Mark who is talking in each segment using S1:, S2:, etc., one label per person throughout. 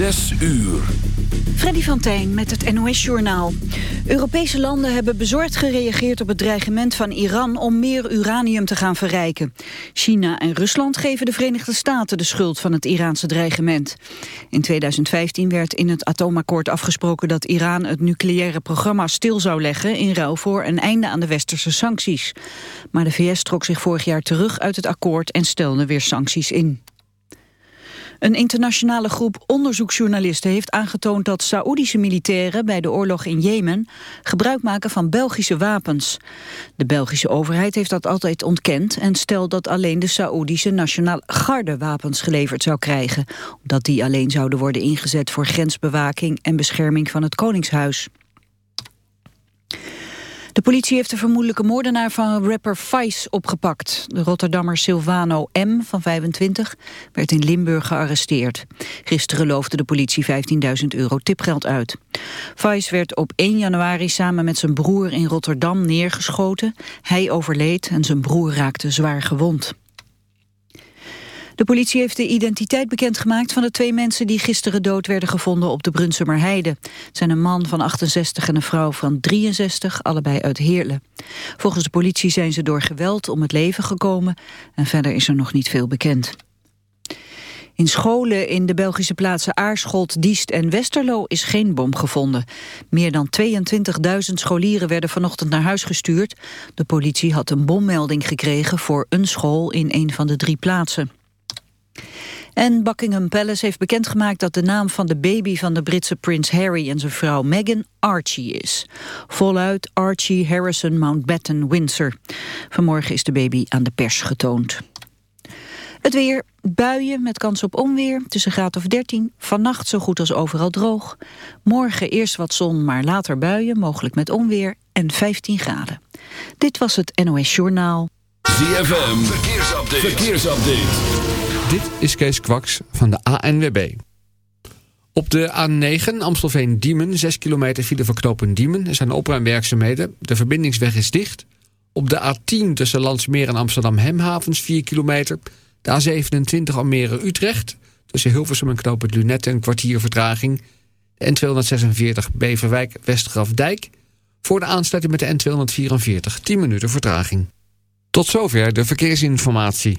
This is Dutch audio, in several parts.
S1: Zes uur.
S2: Freddy van Tijn met het NOS-journaal. Europese landen hebben bezorgd gereageerd op het dreigement van Iran... om meer uranium te gaan verrijken. China en Rusland geven de Verenigde Staten de schuld van het Iraanse dreigement. In 2015 werd in het atoomakkoord afgesproken... dat Iran het nucleaire programma stil zou leggen... in ruil voor een einde aan de westerse sancties. Maar de VS trok zich vorig jaar terug uit het akkoord... en stelde weer sancties in. Een internationale groep onderzoeksjournalisten heeft aangetoond dat Saoedische militairen bij de oorlog in Jemen gebruik maken van Belgische wapens. De Belgische overheid heeft dat altijd ontkend en stelt dat alleen de Saoedische Nationaal Garde wapens geleverd zou krijgen, omdat die alleen zouden worden ingezet voor grensbewaking en bescherming van het Koningshuis. De politie heeft de vermoedelijke moordenaar van rapper Vice opgepakt. De Rotterdammer Silvano M. van 25 werd in Limburg gearresteerd. Gisteren loofde de politie 15.000 euro tipgeld uit. Vice werd op 1 januari samen met zijn broer in Rotterdam neergeschoten. Hij overleed en zijn broer raakte zwaar gewond. De politie heeft de identiteit bekendgemaakt van de twee mensen die gisteren dood werden gevonden op de Brunsumer Heide. Het zijn een man van 68 en een vrouw van 63, allebei uit Heerlen. Volgens de politie zijn ze door geweld om het leven gekomen en verder is er nog niet veel bekend. In scholen in de Belgische plaatsen Aarschot, Diest en Westerlo is geen bom gevonden. Meer dan 22.000 scholieren werden vanochtend naar huis gestuurd. De politie had een bommelding gekregen voor een school in een van de drie plaatsen. En Buckingham Palace heeft bekendgemaakt dat de naam van de baby van de Britse prins Harry en zijn vrouw Meghan Archie is. Voluit Archie Harrison Mountbatten Windsor. Vanmorgen is de baby aan de pers getoond. Het weer, buien met kans op onweer, tussen graad of 13. Vannacht zo goed als overal droog. Morgen eerst wat zon, maar later buien, mogelijk met onweer en 15 graden. Dit was het NOS Journaal.
S1: ZFM, verkeersupdate. verkeersupdate.
S3: Dit is Kees Kwaks van de ANWB. Op de A9 Amstelveen-Diemen, 6 kilometer file voor knopen Diemen. Zijn opruimwerkzaamheden. De verbindingsweg is dicht. Op de A10 tussen Landsmeer en Amsterdam-Hemhavens, 4 kilometer. De A27 Almere-Utrecht. Tussen Hilversum en knopen Lunette een kwartier vertraging. De N246 Beverwijk-Westgrafdijk. Voor de aansluiting met de N244, 10 minuten vertraging. Tot zover de verkeersinformatie.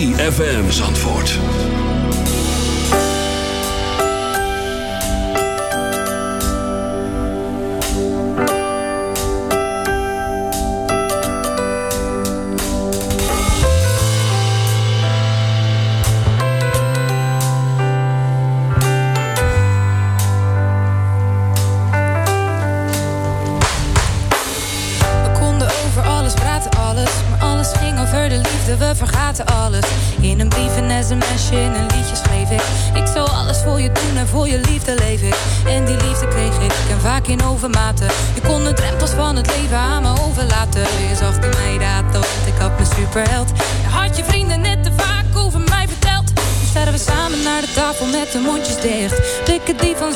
S1: ZFM Zandvoort.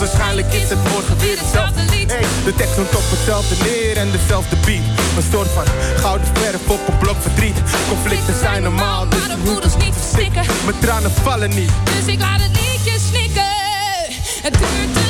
S4: waarschijnlijk is het morgen weer hetzelfde lied. Hey, de tekst noemt op hetzelfde neer en dezelfde beat. Een soort van gouden verf op een blok verdriet. Conflicten zijn normaal, dus
S5: Maar de moeders niet verstikken.
S4: mijn tranen vallen niet.
S5: Dus ik laat het liedje snikken. Het duurt te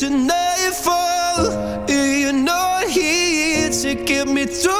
S6: tonight fall. You're not here to get me through.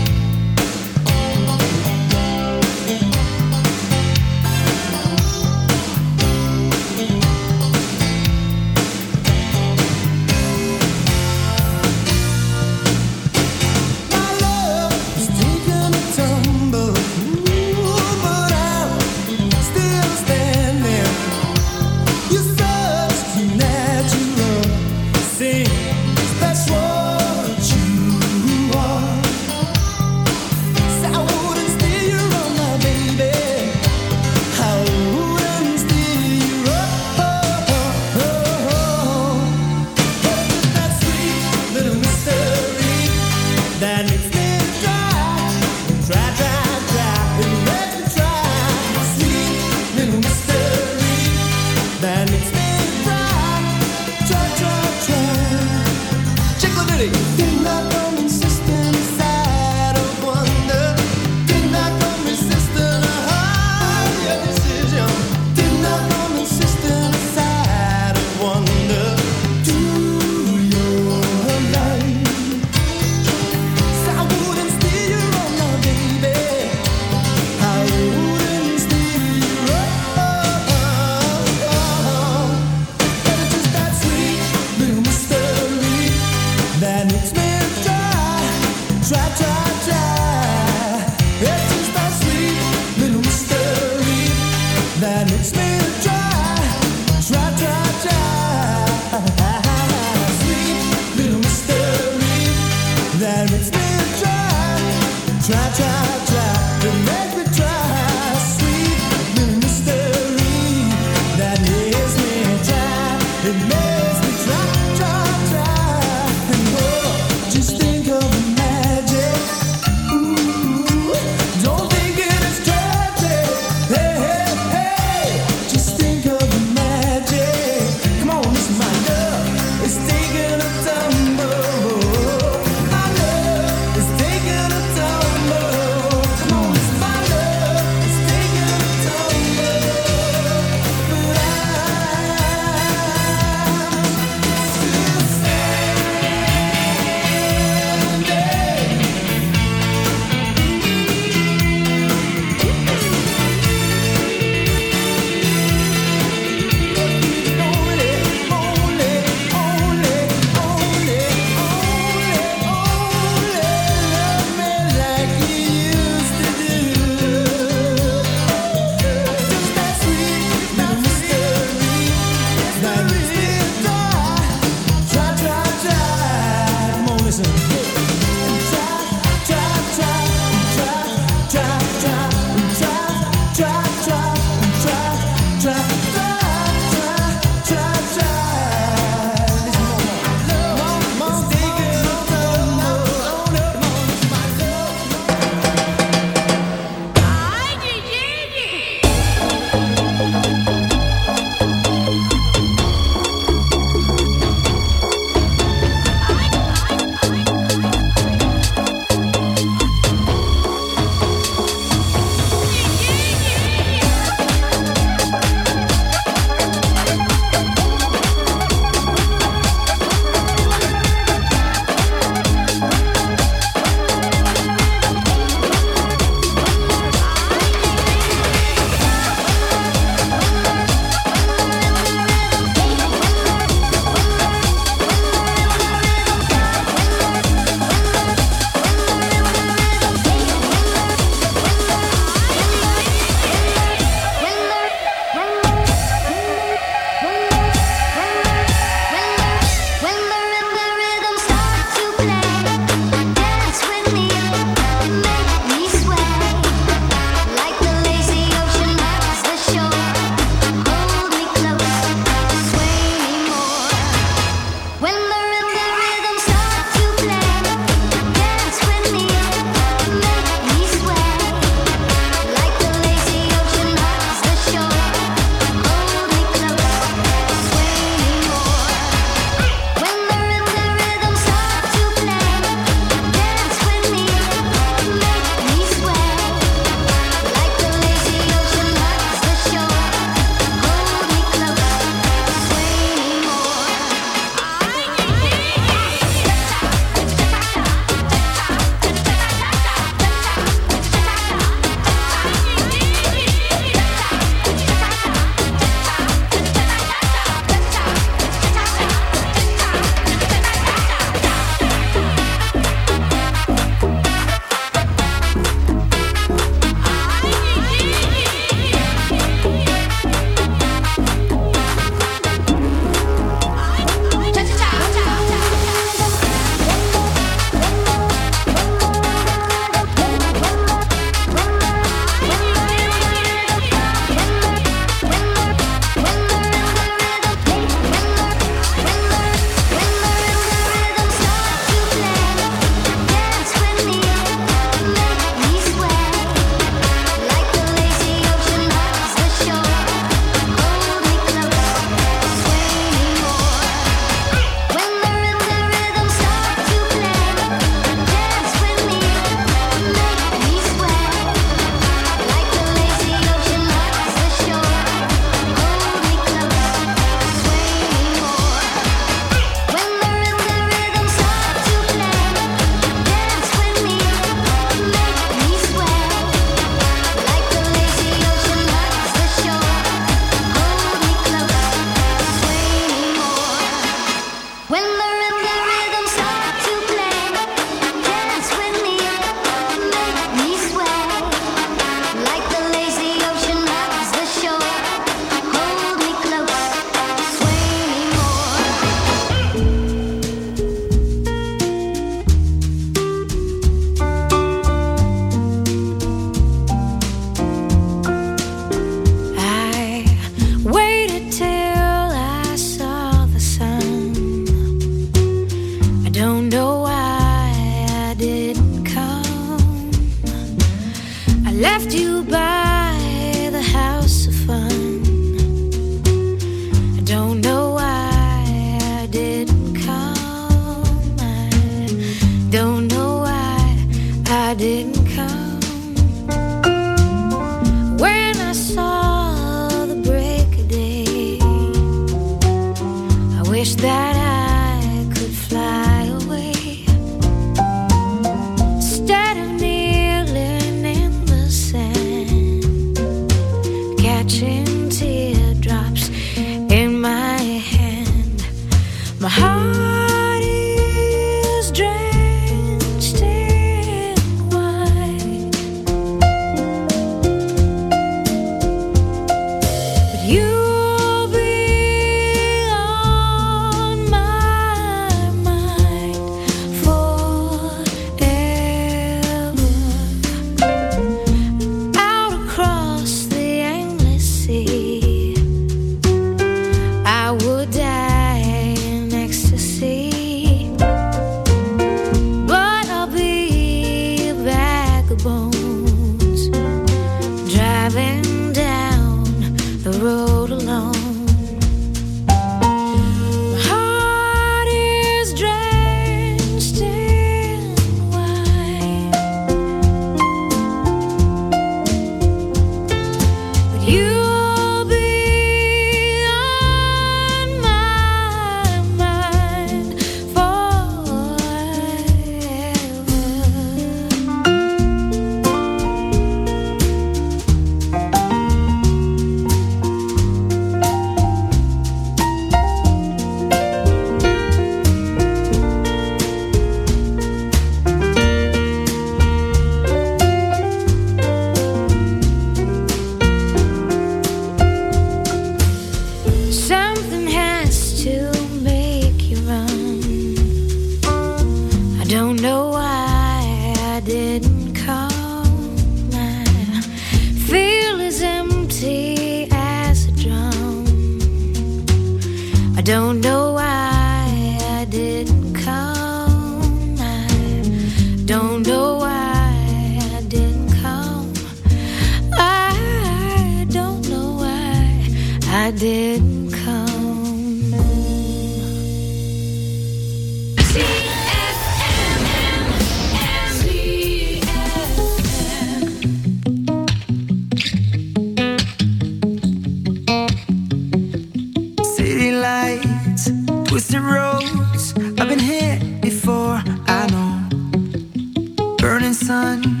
S7: twisted
S8: roads. I've been here before, I know. Burning sun.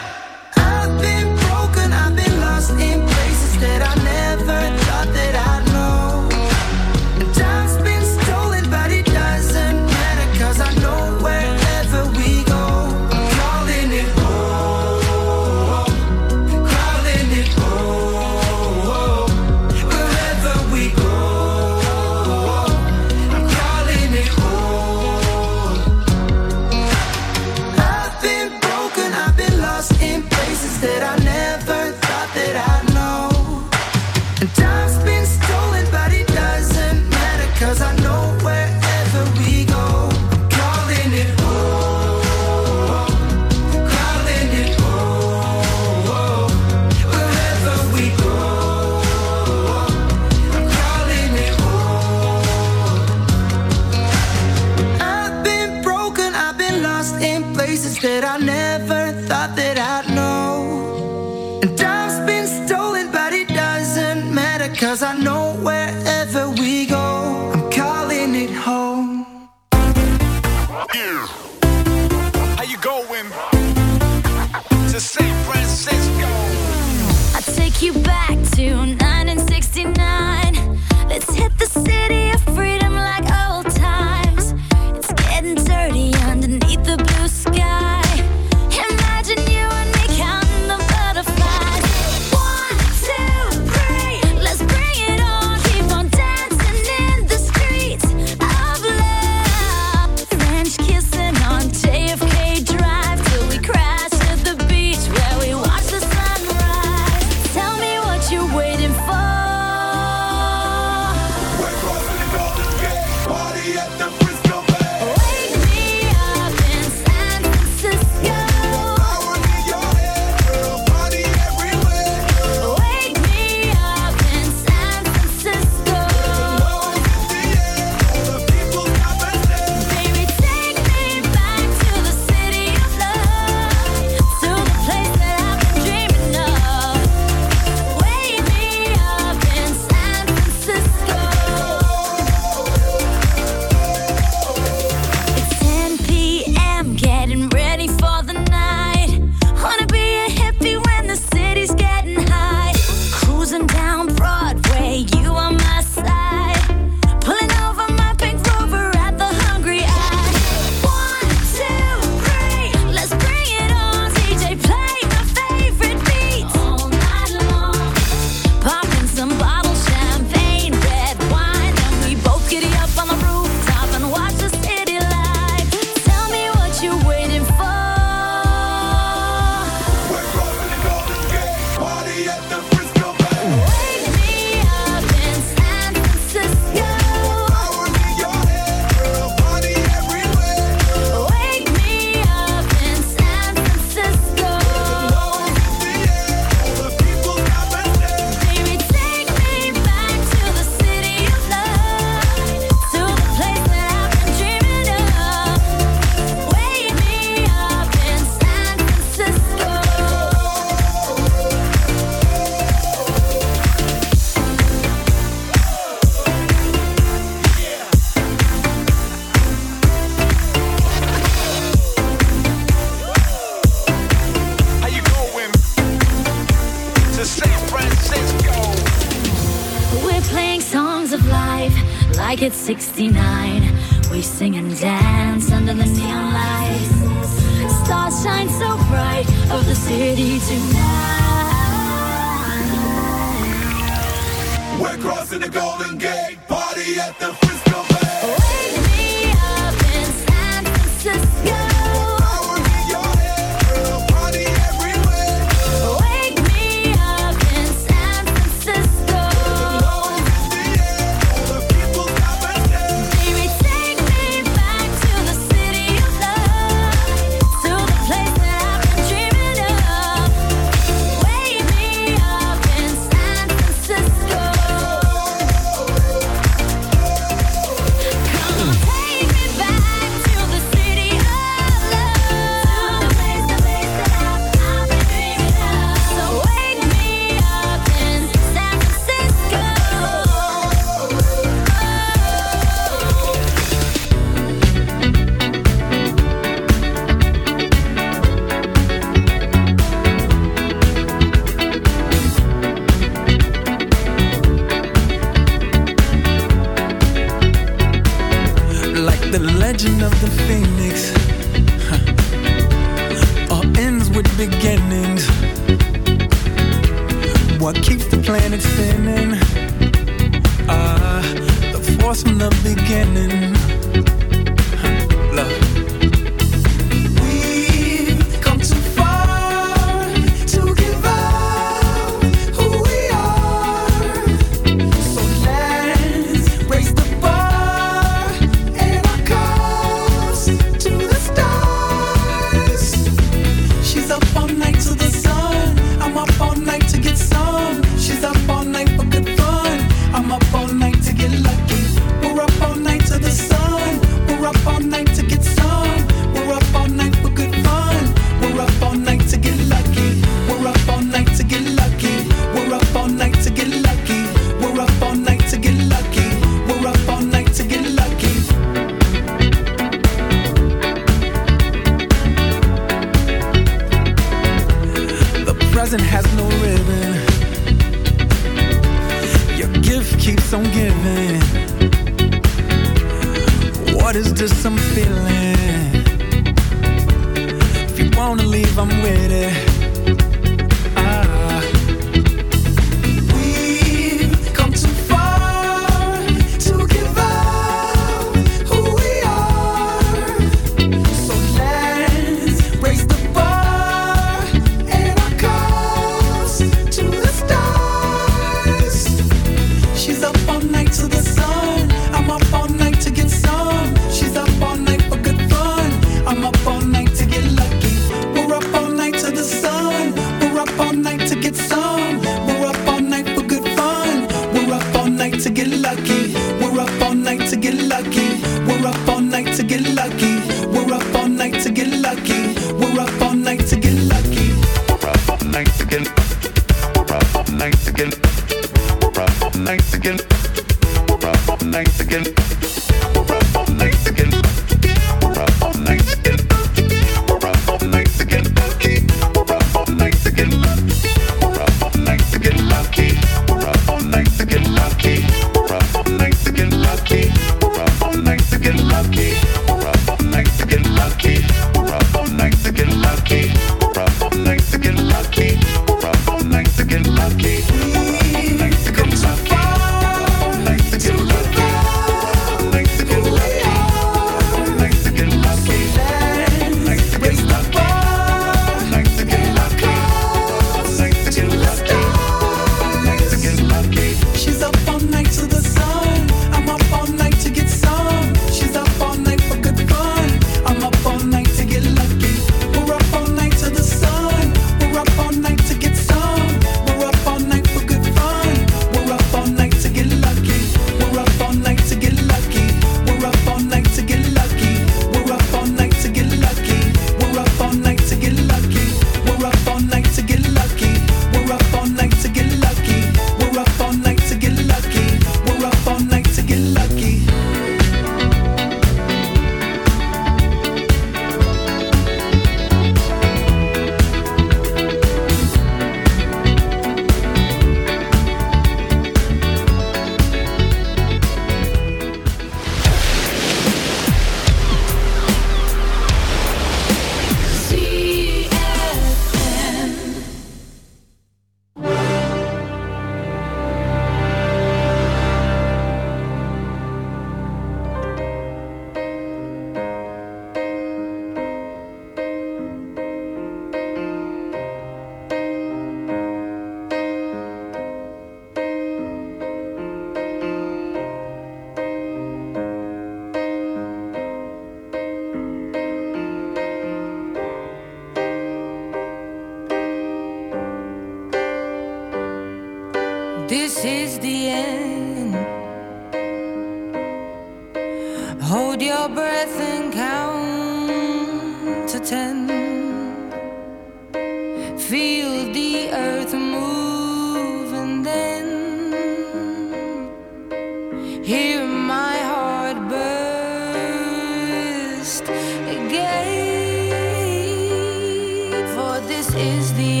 S9: Is the